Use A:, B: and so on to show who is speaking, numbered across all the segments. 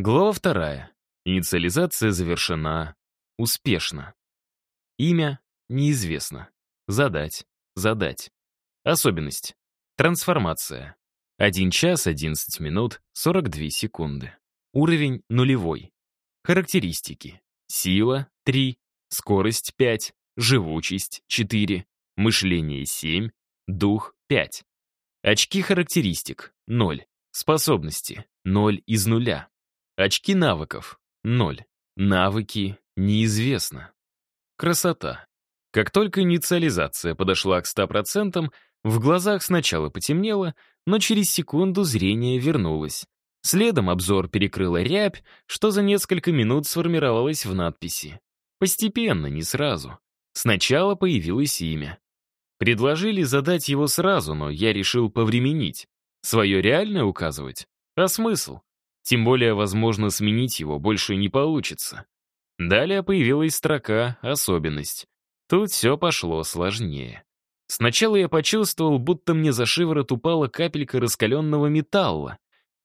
A: Глава вторая. Инициализация завершена успешно. Имя неизвестно. Задать. Задать. Особенность. Трансформация. 1 час 11 минут 42 секунды. Уровень нулевой. Характеристики. Сила 3, скорость 5, живучесть 4, мышление 7, дух 5. Очки характеристик 0. Способности 0 из нуля. Очки навыков — ноль. Навыки — неизвестно. Красота. Как только инициализация подошла к 100%, в глазах сначала потемнело, но через секунду зрение вернулось. Следом обзор перекрыла рябь, что за несколько минут сформировалось в надписи. Постепенно, не сразу. Сначала появилось имя. Предложили задать его сразу, но я решил повременить. Свое реальное указывать? А смысл? Тем более, возможно, сменить его больше не получится. Далее появилась строка «Особенность». Тут все пошло сложнее. Сначала я почувствовал, будто мне за шиворот упала капелька раскаленного металла.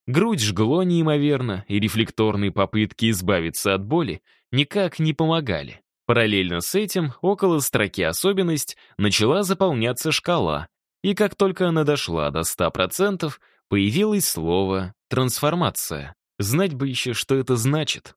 A: Грудь жгло неимоверно, и рефлекторные попытки избавиться от боли никак не помогали. Параллельно с этим, около строки «Особенность» начала заполняться шкала, и как только она дошла до 100%, появилось слово «трансформация». Знать бы еще, что это значит.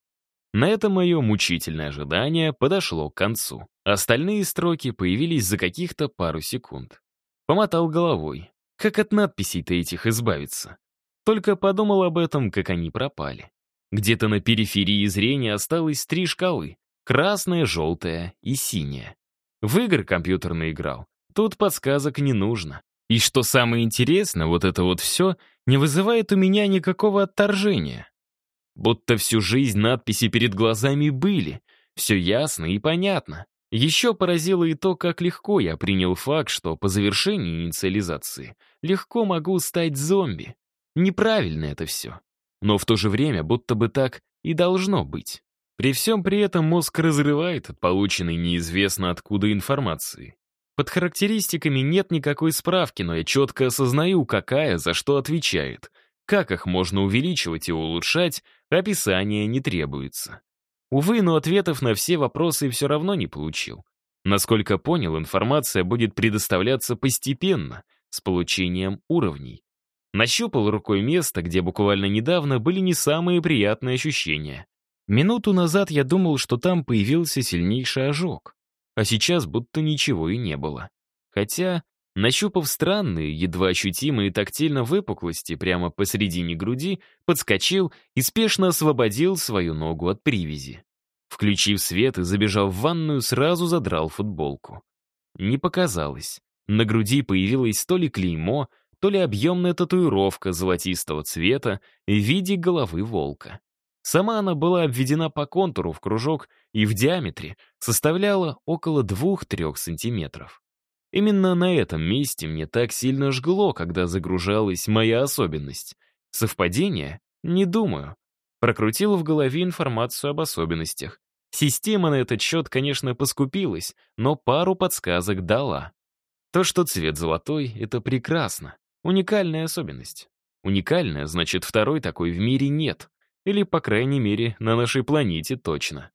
A: На этом мое мучительное ожидание подошло к концу. Остальные строки появились за каких-то пару секунд. Помотал головой. Как от надписей-то этих избавиться? Только подумал об этом, как они пропали. Где-то на периферии зрения осталось три шкалы — красная, желтая и синяя. В игры компьютерно играл. Тут подсказок не нужно. И что самое интересное, вот это вот все не вызывает у меня никакого отторжения. Будто всю жизнь надписи перед глазами были, все ясно и понятно. Еще поразило и то, как легко я принял факт, что по завершении инициализации легко могу стать зомби. Неправильно это все. Но в то же время будто бы так и должно быть. При всем при этом мозг разрывает от полученной неизвестно откуда информации. Под характеристиками нет никакой справки, но я четко осознаю, какая за что отвечает. Как их можно увеличивать и улучшать, описание не требуется. Увы, но ответов на все вопросы все равно не получил. Насколько понял, информация будет предоставляться постепенно, с получением уровней. Нащупал рукой место, где буквально недавно были не самые приятные ощущения. Минуту назад я думал, что там появился сильнейший ожог а сейчас будто ничего и не было. Хотя, нащупав странные, едва ощутимые тактильно выпуклости прямо посредине груди, подскочил и спешно освободил свою ногу от привязи. Включив свет и забежал в ванную, сразу задрал футболку. Не показалось. На груди появилось то ли клеймо, то ли объемная татуировка золотистого цвета в виде головы волка. Сама она была обведена по контуру в кружок и в диаметре составляла около 2-3 сантиметров. Именно на этом месте мне так сильно жгло, когда загружалась моя особенность. Совпадение? Не думаю. Прокрутил в голове информацию об особенностях. Система на этот счет, конечно, поскупилась, но пару подсказок дала. То, что цвет золотой, это прекрасно. Уникальная особенность. Уникальная, значит, второй такой в мире нет. Или, по крайней мере, на нашей планете точно.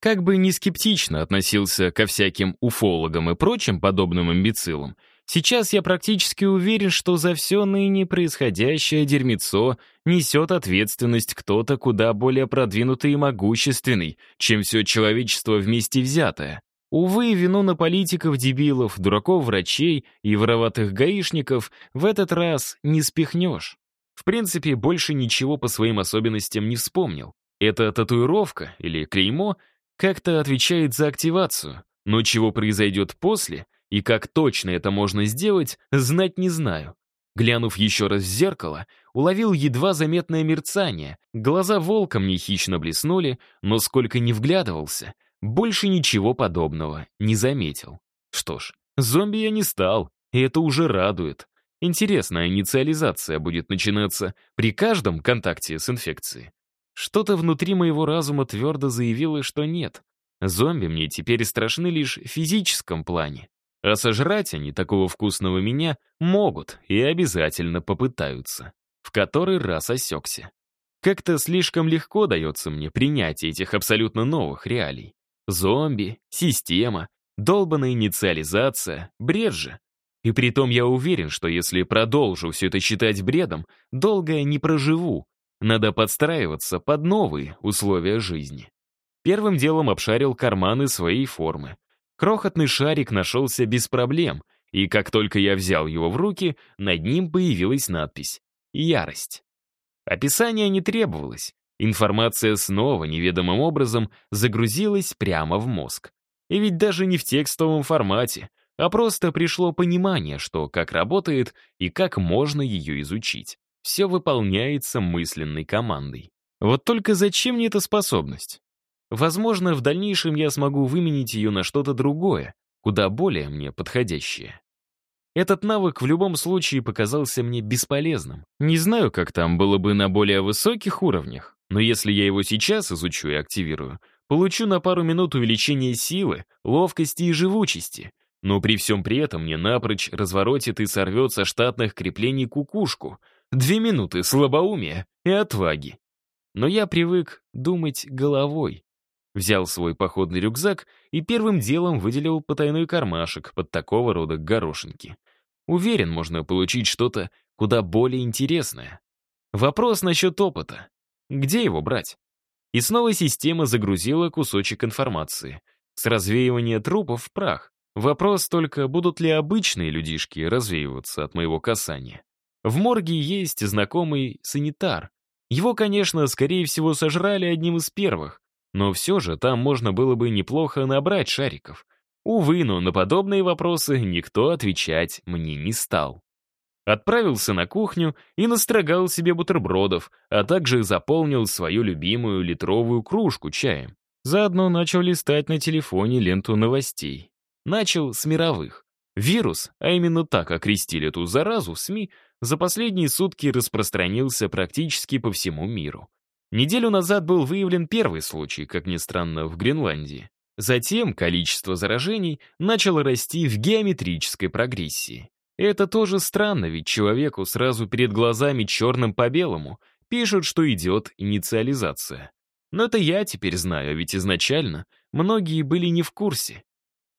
A: Как бы не скептично относился ко всяким уфологам и прочим подобным имбецилам, сейчас я практически уверен, что за все ныне происходящее дерьмецо несет ответственность кто-то куда более продвинутый и могущественный, чем все человечество вместе взятое. Увы, вину на политиков-дебилов, дураков-врачей и вороватых гаишников в этот раз не спихнешь. В принципе, больше ничего по своим особенностям не вспомнил. Эта татуировка или клеймо как-то отвечает за активацию, но чего произойдет после и как точно это можно сделать, знать не знаю. Глянув еще раз в зеркало, уловил едва заметное мерцание, глаза волка мне хищно блеснули, но сколько не вглядывался, больше ничего подобного не заметил. Что ж, зомби я не стал, и это уже радует. Интересная инициализация будет начинаться при каждом контакте с инфекцией. Что-то внутри моего разума твердо заявило, что нет. Зомби мне теперь страшны лишь в физическом плане. А сожрать они такого вкусного меня могут и обязательно попытаются. В который раз осекся. Как-то слишком легко дается мне принятие этих абсолютно новых реалий. Зомби, система, долбанная инициализация, бред же. И притом я уверен, что если продолжу все это считать бредом, долго я не проживу. Надо подстраиваться под новые условия жизни. Первым делом обшарил карманы своей формы. Крохотный шарик нашелся без проблем, и как только я взял его в руки, над ним появилась надпись «Ярость». Описание не требовалось. Информация снова неведомым образом загрузилась прямо в мозг. И ведь даже не в текстовом формате, а просто пришло понимание, что как работает и как можно ее изучить. Все выполняется мысленной командой. Вот только зачем мне эта способность? Возможно, в дальнейшем я смогу выменить ее на что-то другое, куда более мне подходящее. Этот навык в любом случае показался мне бесполезным. Не знаю, как там было бы на более высоких уровнях, но если я его сейчас изучу и активирую, получу на пару минут увеличение силы, ловкости и живучести. Но при всем при этом мне напрочь разворотит и сорвет со штатных креплений кукушку. Две минуты слабоумия и отваги. Но я привык думать головой. Взял свой походный рюкзак и первым делом выделил потайной кармашек под такого рода горошинки. Уверен, можно получить что-то куда более интересное. Вопрос насчет опыта. Где его брать? И снова система загрузила кусочек информации. С развеивания трупов в прах. Вопрос только, будут ли обычные людишки развеиваться от моего касания. В морге есть знакомый санитар. Его, конечно, скорее всего, сожрали одним из первых, но все же там можно было бы неплохо набрать шариков. Увы, но на подобные вопросы никто отвечать мне не стал. Отправился на кухню и настрогал себе бутербродов, а также заполнил свою любимую литровую кружку чаем. Заодно начал листать на телефоне ленту новостей. Начал с мировых. Вирус, а именно так окрестили эту заразу в СМИ, за последние сутки распространился практически по всему миру. Неделю назад был выявлен первый случай, как ни странно, в Гренландии. Затем количество заражений начало расти в геометрической прогрессии. Это тоже странно, ведь человеку сразу перед глазами черным по белому пишут, что идет инициализация. Но это я теперь знаю, ведь изначально многие были не в курсе.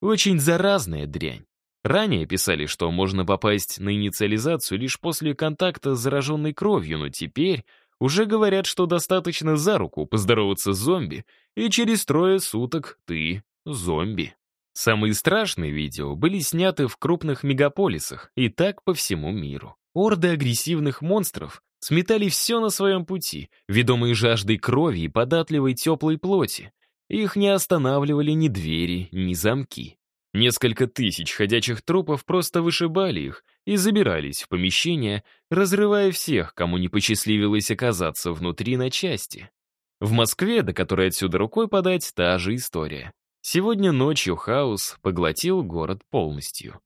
A: Очень заразная дрянь. Ранее писали, что можно попасть на инициализацию лишь после контакта с зараженной кровью, но теперь уже говорят, что достаточно за руку поздороваться с зомби, и через трое суток ты зомби. Самые страшные видео были сняты в крупных мегаполисах и так по всему миру. Орды агрессивных монстров сметали все на своем пути, ведомые жаждой крови и податливой теплой плоти. Их не останавливали ни двери, ни замки. Несколько тысяч ходячих трупов просто вышибали их и забирались в помещение, разрывая всех, кому не посчастливилось оказаться внутри на части. В Москве, до которой отсюда рукой подать, та же история. Сегодня ночью хаос поглотил город полностью.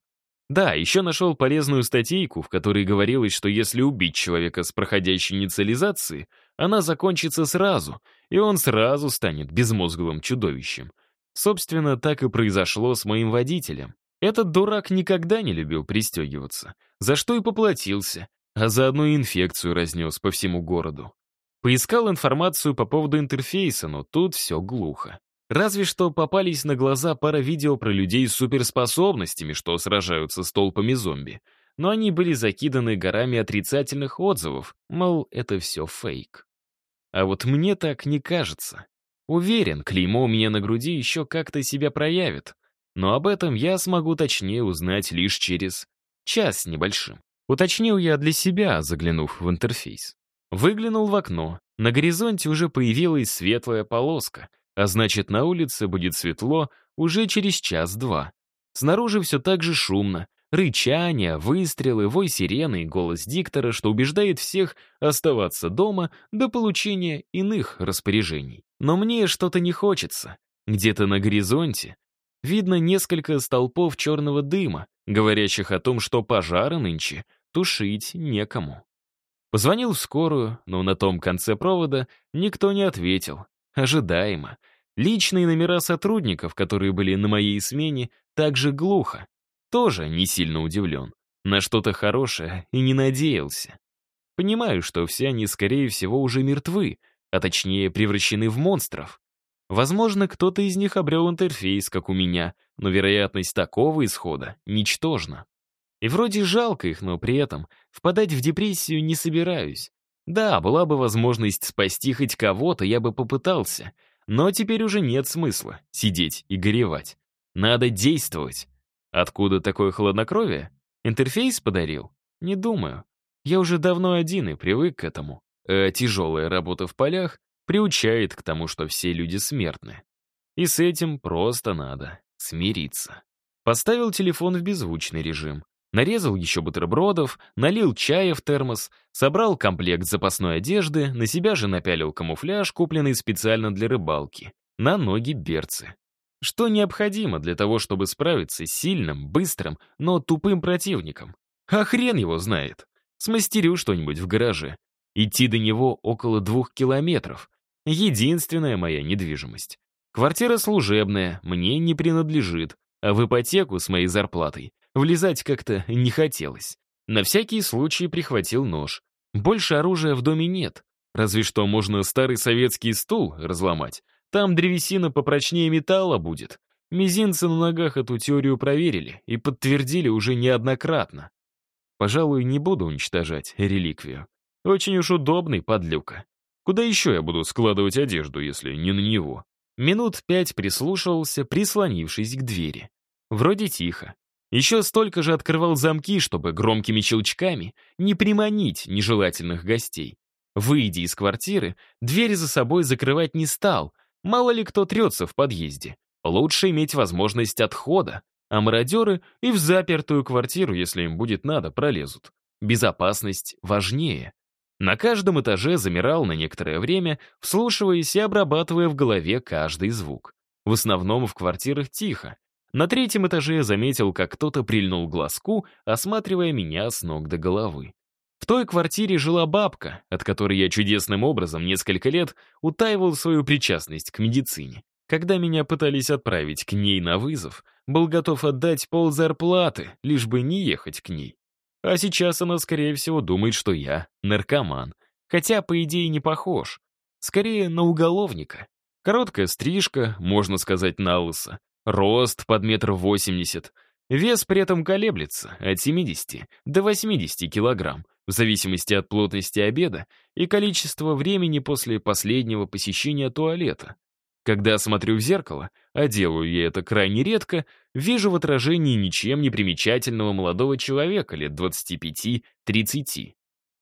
A: Да, еще нашел полезную статейку, в которой говорилось, что если убить человека с проходящей инициализацией, она закончится сразу, и он сразу станет безмозглым чудовищем. Собственно, так и произошло с моим водителем. Этот дурак никогда не любил пристегиваться, за что и поплатился, а заодно и инфекцию разнес по всему городу. Поискал информацию по поводу интерфейса, но тут все глухо. Разве что попались на глаза пара видео про людей с суперспособностями, что сражаются с толпами зомби. Но они были закиданы горами отрицательных отзывов, мол, это все фейк. А вот мне так не кажется. Уверен, клеймо у меня на груди еще как-то себя проявит, но об этом я смогу точнее узнать лишь через час небольшим. Уточнил я для себя, заглянув в интерфейс. Выглянул в окно. На горизонте уже появилась светлая полоска, а значит, на улице будет светло уже через час-два. Снаружи все так же шумно, Рычание, выстрелы, вой сирены и голос диктора, что убеждает всех оставаться дома до получения иных распоряжений. Но мне что-то не хочется. Где-то на горизонте видно несколько столпов черного дыма, говорящих о том, что пожара нынче тушить некому. Позвонил в скорую, но на том конце провода никто не ответил. Ожидаемо. Личные номера сотрудников, которые были на моей смене, также глухо. Тоже не сильно удивлен. На что-то хорошее и не надеялся. Понимаю, что все они, скорее всего, уже мертвы, а точнее превращены в монстров. Возможно, кто-то из них обрел интерфейс, как у меня, но вероятность такого исхода ничтожна. И вроде жалко их, но при этом впадать в депрессию не собираюсь. Да, была бы возможность спасти хоть кого-то, я бы попытался, но теперь уже нет смысла сидеть и горевать. Надо действовать. Откуда такое хладнокровие? Интерфейс подарил? Не думаю. Я уже давно один и привык к этому. А тяжелая работа в полях приучает к тому, что все люди смертны. И с этим просто надо смириться. Поставил телефон в беззвучный режим. Нарезал еще бутербродов, налил чая в термос, собрал комплект запасной одежды, на себя же напялил камуфляж, купленный специально для рыбалки, на ноги берцы. Что необходимо для того, чтобы справиться с сильным, быстрым, но тупым противником? А хрен его знает. Смастерю что-нибудь в гараже. Идти до него около двух километров. Единственная моя недвижимость. Квартира служебная, мне не принадлежит, а в ипотеку с моей зарплатой влезать как-то не хотелось. На всякий случай прихватил нож. Больше оружия в доме нет. Разве что можно старый советский стул разломать. Там древесина попрочнее металла будет. Мизинцы на ногах эту теорию проверили и подтвердили уже неоднократно. Пожалуй, не буду уничтожать реликвию. Очень уж удобный подлюка. Куда еще я буду складывать одежду, если не на него? Минут пять прислушивался, прислонившись к двери. Вроде тихо. Еще столько же открывал замки, чтобы громкими щелчками не приманить нежелательных гостей. Выйдя из квартиры, дверь за собой закрывать не стал, Мало ли кто трется в подъезде. Лучше иметь возможность отхода, а мародеры и в запертую квартиру, если им будет надо, пролезут. Безопасность важнее. На каждом этаже замирал на некоторое время, вслушиваясь и обрабатывая в голове каждый звук. В основном в квартирах тихо. На третьем этаже я заметил, как кто-то прильнул глазку, осматривая меня с ног до головы. Той квартире жила бабка, от которой я чудесным образом несколько лет утаивал свою причастность к медицине. Когда меня пытались отправить к ней на вызов, был готов отдать пол зарплаты, лишь бы не ехать к ней. А сейчас она, скорее всего, думает, что я наркоман. Хотя, по идее, не похож. Скорее, на уголовника. Короткая стрижка, можно сказать, на лысо. Рост под метр восемьдесят. Вес при этом колеблется от 70 до 80 килограмм в зависимости от плотности обеда и количества времени после последнего посещения туалета. Когда смотрю в зеркало, а делаю я это крайне редко, вижу в отражении ничем не примечательного молодого человека лет 25-30.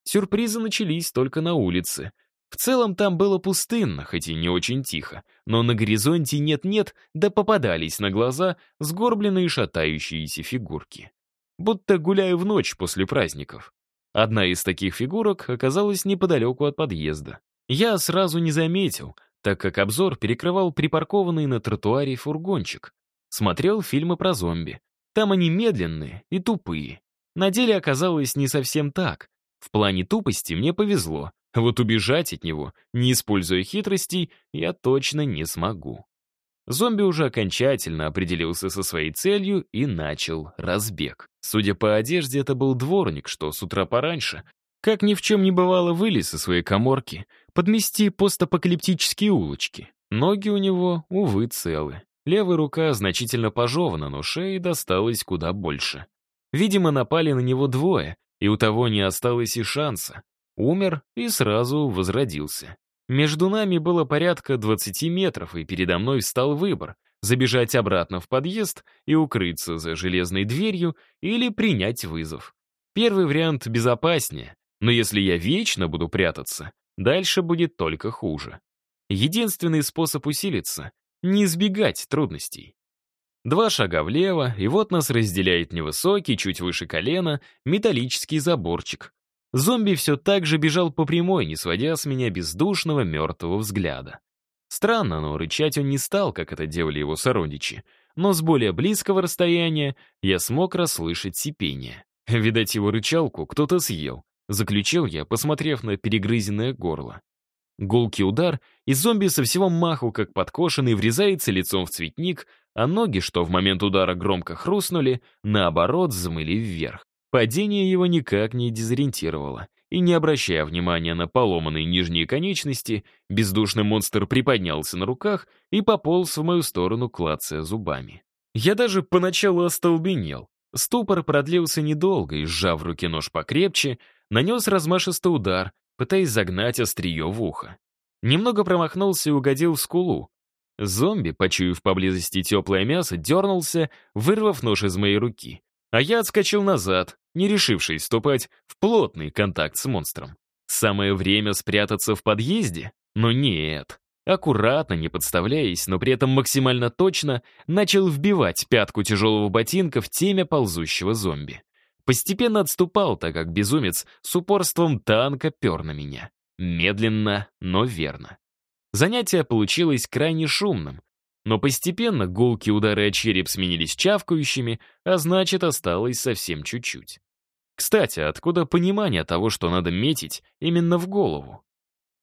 A: Сюрпризы начались только на улице. В целом там было пустынно, хоть и не очень тихо, но на горизонте нет-нет, да попадались на глаза сгорбленные шатающиеся фигурки. Будто гуляю в ночь после праздников. Одна из таких фигурок оказалась неподалеку от подъезда. Я сразу не заметил, так как обзор перекрывал припаркованный на тротуаре фургончик. Смотрел фильмы про зомби. Там они медленные и тупые. На деле оказалось не совсем так. В плане тупости мне повезло, вот убежать от него, не используя хитростей, я точно не смогу. Зомби уже окончательно определился со своей целью и начал разбег. Судя по одежде, это был дворник, что с утра пораньше, как ни в чем не бывало, вылез из своей коморки, подмести постапокалиптические улочки. Ноги у него, увы, целы. Левая рука значительно пожевана, но шеи досталось куда больше. Видимо, напали на него двое, и у того не осталось и шанса. Умер и сразу возродился. Между нами было порядка 20 метров, и передо мной встал выбор — забежать обратно в подъезд и укрыться за железной дверью или принять вызов. Первый вариант безопаснее, но если я вечно буду прятаться, дальше будет только хуже. Единственный способ усилиться — не избегать трудностей. Два шага влево, и вот нас разделяет невысокий, чуть выше колена, металлический заборчик, Зомби все так же бежал по прямой, не сводя с меня бездушного мертвого взгляда. Странно, но рычать он не стал, как это делали его сородичи. Но с более близкого расстояния я смог расслышать сипение. Видать, его рычалку кто-то съел. Заключил я, посмотрев на перегрызенное горло. Гулкий удар, и зомби со всего маху, как подкошенный, врезается лицом в цветник, а ноги, что в момент удара громко хрустнули, наоборот, взмыли вверх. Падение его никак не дезориентировало, и, не обращая внимания на поломанные нижние конечности, бездушный монстр приподнялся на руках и пополз в мою сторону, клацая зубами. Я даже поначалу остолбенел. Ступор продлился недолго, и, сжав в руке нож покрепче, нанес размашистый удар, пытаясь загнать острие в ухо. Немного промахнулся и угодил в скулу. Зомби, почуяв поблизости теплое мясо, дернулся, вырвав нож из моей руки. А я отскочил назад, не решившись вступать в плотный контакт с монстром. Самое время спрятаться в подъезде? Но нет. Аккуратно, не подставляясь, но при этом максимально точно, начал вбивать пятку тяжелого ботинка в темя ползущего зомби. Постепенно отступал, так как безумец с упорством танка пер на меня. Медленно, но верно. Занятие получилось крайне шумным, но постепенно гулкие удары о череп сменились чавкающими, а значит, осталось совсем чуть-чуть. Кстати, откуда понимание того, что надо метить именно в голову?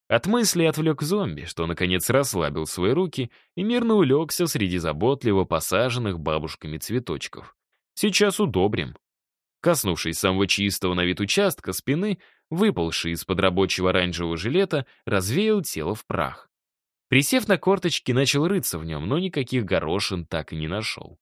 A: От мысли отвлек зомби, что наконец расслабил свои руки и мирно улегся среди заботливо посаженных бабушками цветочков. Сейчас удобрим. Коснувшись самого чистого на вид участка спины, выползший из-под рабочего оранжевого жилета, развеял тело в прах. Присев на корточки, начал рыться в нем, но никаких горошин так и не нашел.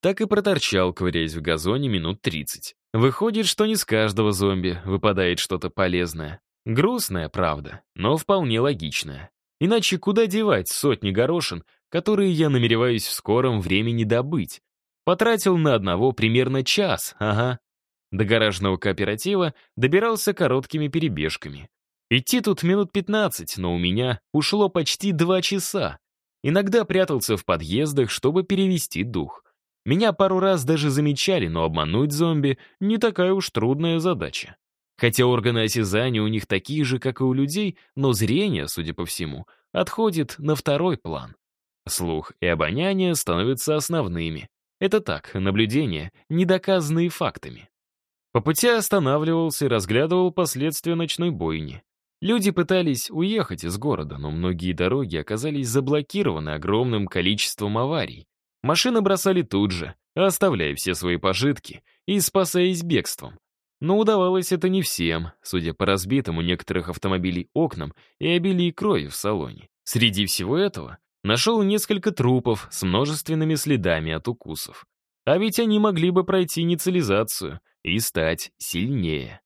A: Так и проторчал, ковыряясь в газоне минут 30. Выходит, что не с каждого зомби выпадает что-то полезное. Грустная, правда, но вполне логичная. Иначе куда девать сотни горошин, которые я намереваюсь в скором времени добыть? Потратил на одного примерно час, ага. До гаражного кооператива добирался короткими перебежками. Идти тут минут 15, но у меня ушло почти два часа. Иногда прятался в подъездах, чтобы перевести дух. Меня пару раз даже замечали, но обмануть зомби — не такая уж трудная задача. Хотя органы осязания у них такие же, как и у людей, но зрение, судя по всему, отходит на второй план. Слух и обоняние становятся основными. Это так, наблюдения, не доказанные фактами. По пути останавливался и разглядывал последствия ночной бойни. Люди пытались уехать из города, но многие дороги оказались заблокированы огромным количеством аварий. Машины бросали тут же, оставляя все свои пожитки и спасаясь бегством. Но удавалось это не всем, судя по разбитым у некоторых автомобилей окнам и обилии крови в салоне. Среди всего этого нашел несколько трупов с множественными следами от укусов. А ведь они могли бы пройти инициализацию — и стать сильнее.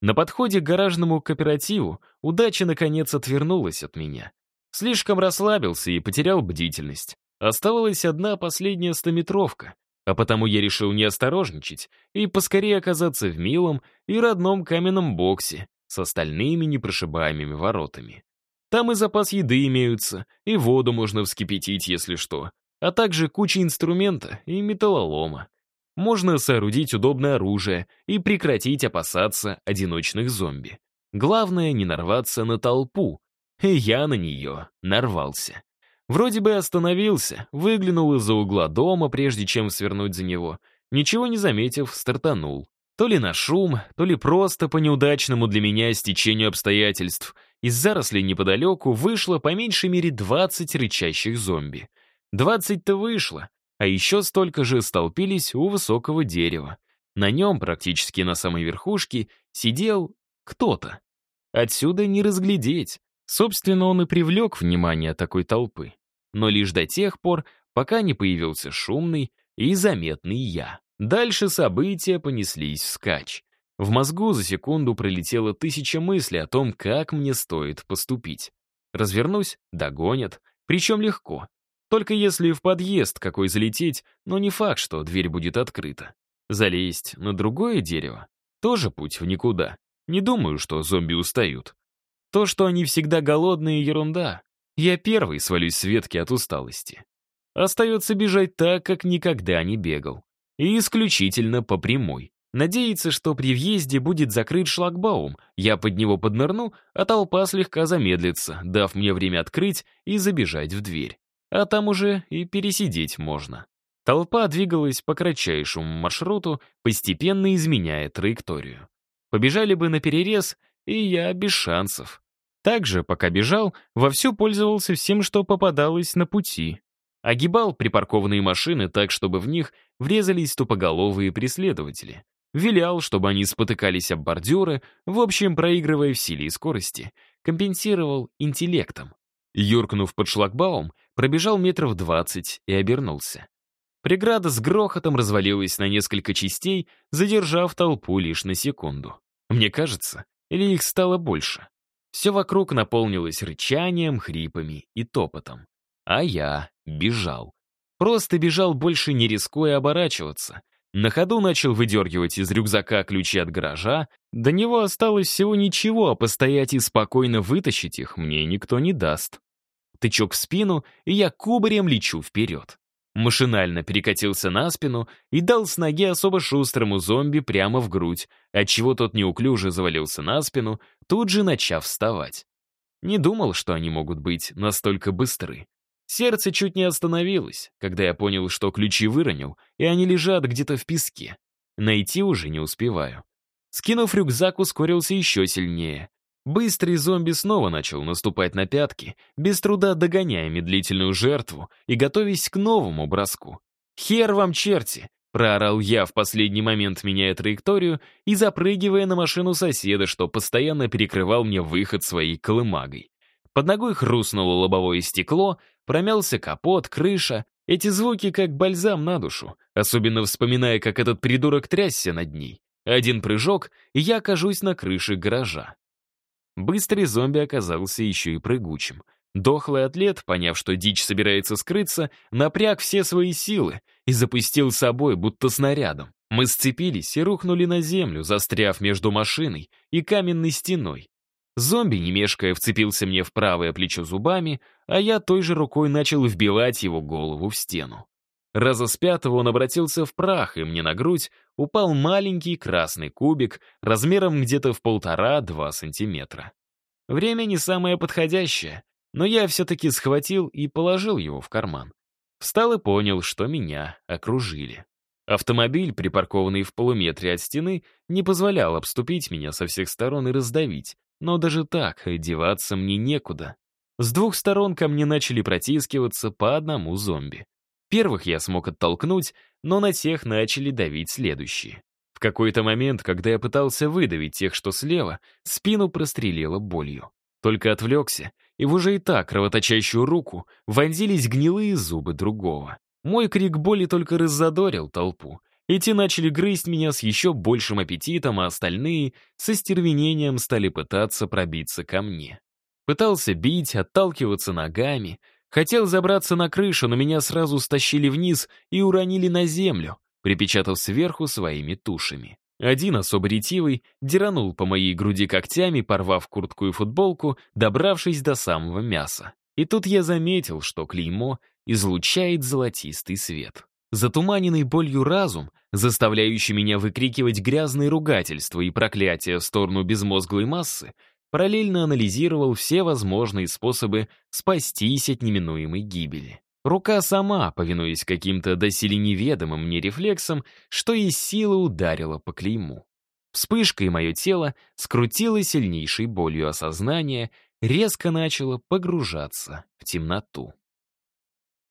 A: На подходе к гаражному кооперативу удача наконец отвернулась от меня. Слишком расслабился и потерял бдительность. Оставалась одна последняя стометровка, а потому я решил не осторожничать и поскорее оказаться в милом и родном каменном боксе с остальными непрошибаемыми воротами. Там и запас еды имеются, и воду можно вскипятить, если что, а также куча инструмента и металлолома можно соорудить удобное оружие и прекратить опасаться одиночных зомби. Главное не нарваться на толпу. И я на нее нарвался. Вроде бы остановился, выглянул из-за угла дома, прежде чем свернуть за него. Ничего не заметив, стартанул. То ли на шум, то ли просто по неудачному для меня стечению обстоятельств. Из зарослей неподалеку вышло по меньшей мере 20 рычащих зомби. 20-то вышло, а еще столько же столпились у высокого дерева. На нем, практически на самой верхушке, сидел кто-то. Отсюда не разглядеть. Собственно, он и привлек внимание такой толпы. Но лишь до тех пор, пока не появился шумный и заметный я. Дальше события понеслись вскачь. В мозгу за секунду пролетело тысяча мыслей о том, как мне стоит поступить. Развернусь, догонят, причем легко. Только если в подъезд какой залететь, но не факт, что дверь будет открыта. Залезть на другое дерево — тоже путь в никуда. Не думаю, что зомби устают. То, что они всегда голодные — ерунда. Я первый свалюсь с ветки от усталости. Остается бежать так, как никогда не бегал. И исключительно по прямой. Надеяться, что при въезде будет закрыт шлагбаум, я под него поднырну, а толпа слегка замедлится, дав мне время открыть и забежать в дверь а там уже и пересидеть можно. Толпа двигалась по кратчайшему маршруту, постепенно изменяя траекторию. Побежали бы на перерез, и я без шансов. Также, пока бежал, вовсю пользовался всем, что попадалось на пути. Огибал припаркованные машины так, чтобы в них врезались тупоголовые преследователи. вилял, чтобы они спотыкались об бордюры, в общем, проигрывая в силе и скорости, компенсировал интеллектом. Юркнув под шлагбаум, пробежал метров двадцать и обернулся. Преграда с грохотом развалилась на несколько частей, задержав толпу лишь на секунду. Мне кажется, или их стало больше. Все вокруг наполнилось рычанием, хрипами и топотом. А я бежал. Просто бежал, больше не рискуя оборачиваться. На ходу начал выдергивать из рюкзака ключи от гаража. До него осталось всего ничего, а постоять и спокойно вытащить их мне никто не даст. Тычок в спину, и я кубарем лечу вперед. Машинально перекатился на спину и дал с ноги особо шустрому зомби прямо в грудь, отчего тот неуклюже завалился на спину, тут же начав вставать. Не думал, что они могут быть настолько быстры. Сердце чуть не остановилось, когда я понял, что ключи выронил, и они лежат где-то в песке. Найти уже не успеваю. Скинув рюкзак, ускорился еще сильнее. Быстрый зомби снова начал наступать на пятки, без труда догоняя медлительную жертву и готовясь к новому броску. «Хер вам, черти!» — проорал я в последний момент, меняя траекторию и запрыгивая на машину соседа, что постоянно перекрывал мне выход своей колымагой. Под ногой хрустнуло лобовое стекло, промялся капот, крыша. Эти звуки как бальзам на душу, особенно вспоминая, как этот придурок трясся над ней. Один прыжок, и я окажусь на крыше гаража. Быстрый зомби оказался еще и прыгучим. Дохлый атлет, поняв, что дичь собирается скрыться, напряг все свои силы и запустил собой, будто снарядом. Мы сцепились и рухнули на землю, застряв между машиной и каменной стеной. Зомби, не мешкая, вцепился мне в правое плечо зубами, а я той же рукой начал вбивать его голову в стену. Раза с пятого он обратился в прах, и мне на грудь упал маленький красный кубик размером где-то в полтора-два сантиметра. Время не самое подходящее, но я все-таки схватил и положил его в карман. Встал и понял, что меня окружили. Автомобиль, припаркованный в полуметре от стены, не позволял обступить меня со всех сторон и раздавить, но даже так деваться мне некуда. С двух сторон ко мне начали протискиваться по одному зомби. Первых я смог оттолкнуть, но на тех начали давить следующие. В какой-то момент, когда я пытался выдавить тех, что слева, спину прострелило болью. Только отвлекся, и в уже и так кровоточащую руку вонзились гнилые зубы другого. Мой крик боли только раззадорил толпу, и те начали грызть меня с еще большим аппетитом, а остальные со стервенением стали пытаться пробиться ко мне. Пытался бить, отталкиваться ногами, Хотел забраться на крышу, но меня сразу стащили вниз и уронили на землю, припечатав сверху своими тушами. Один особо ретивый деранул по моей груди когтями, порвав куртку и футболку, добравшись до самого мяса. И тут я заметил, что клеймо излучает золотистый свет. Затуманенный болью разум, заставляющий меня выкрикивать грязные ругательства и проклятия в сторону безмозглой массы, параллельно анализировал все возможные способы спастись от неминуемой гибели. Рука сама, повинуясь каким-то доселе неведомым мне рефлексам, что из силы ударила по клейму. Вспышка и мое тело скрутило сильнейшей болью осознания, резко начало погружаться в темноту.